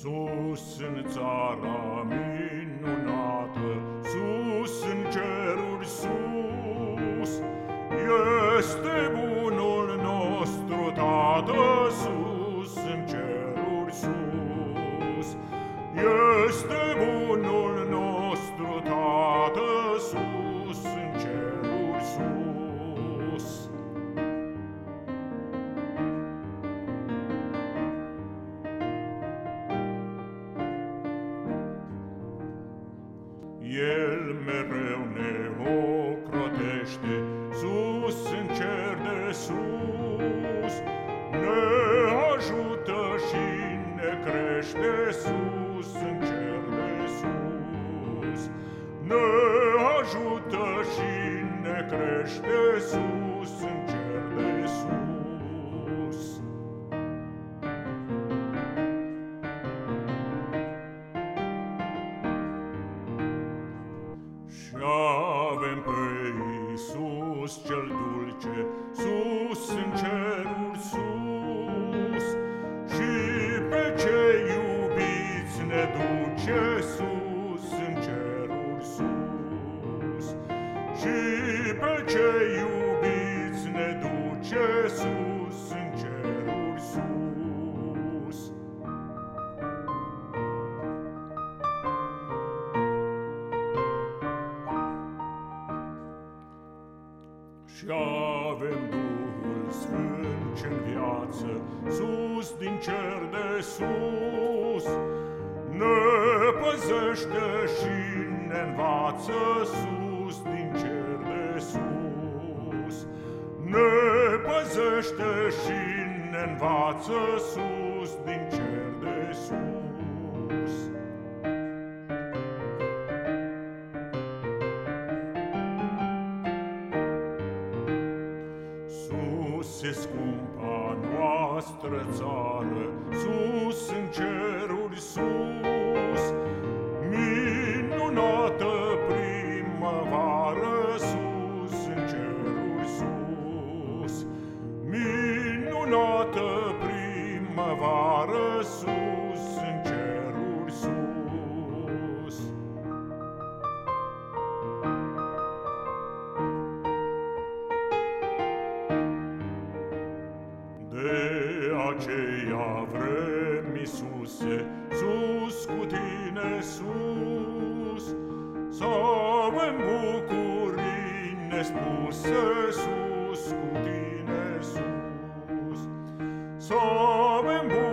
Sus în țara minunată, sus în ceruri sus, Este bunul nostru Tată, sus în ceruri sus. Este bunul mereu ne ocrotește sus în cer de sus, ne ajută și ne crește sus în cer de sus, ne ajută și ne crește sus în cer Iisus cel dulce, sus în ceruri sus, și pe cei iubiți ne duce sus în ceruri sus, și pe cei iubiți Și avem Duhul Sfânt ce în viață, sus din cer de sus, ne păzește și ne învață sus din cer de sus. Ne păzește și ne învață sus din cer Sus e scumpa noastră țară, sus în ceruri sus, minunată primăvară, sus în ceruri sus, minunată primăvară, sus se sus cutine sus. Sovem bucurines puse sus cutine sus. Sovem bucurines